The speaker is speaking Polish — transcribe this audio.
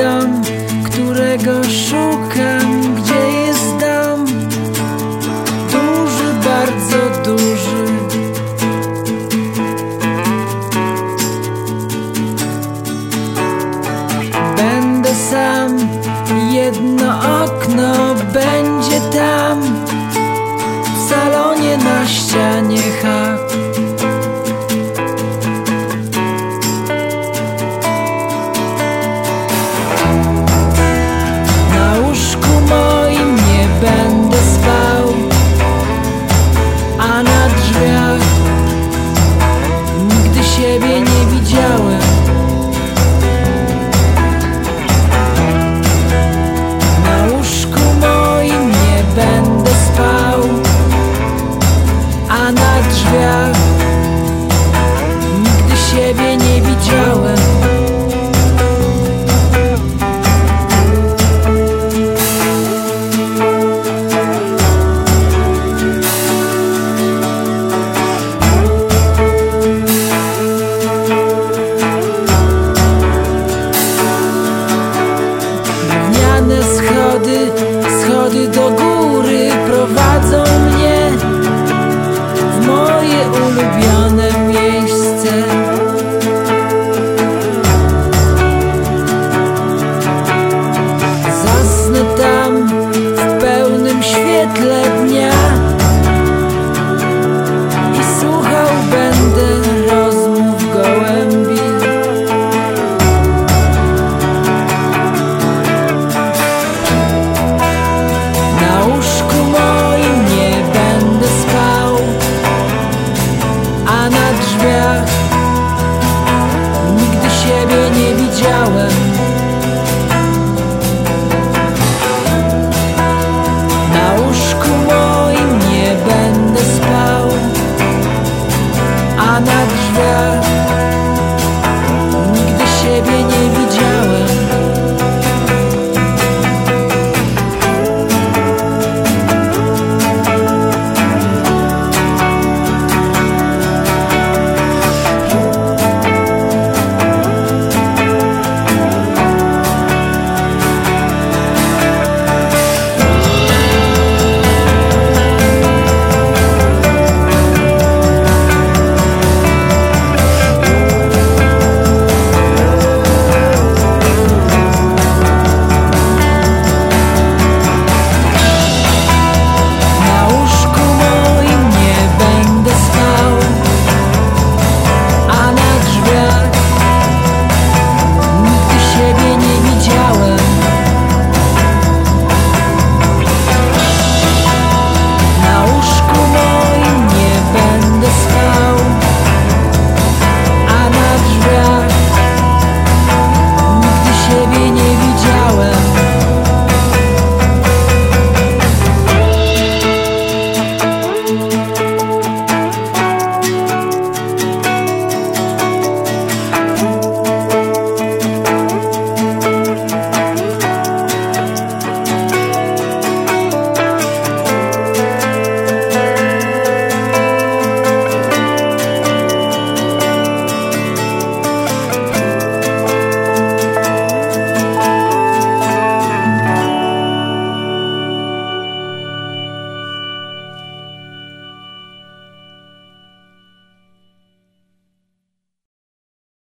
dom, którego szum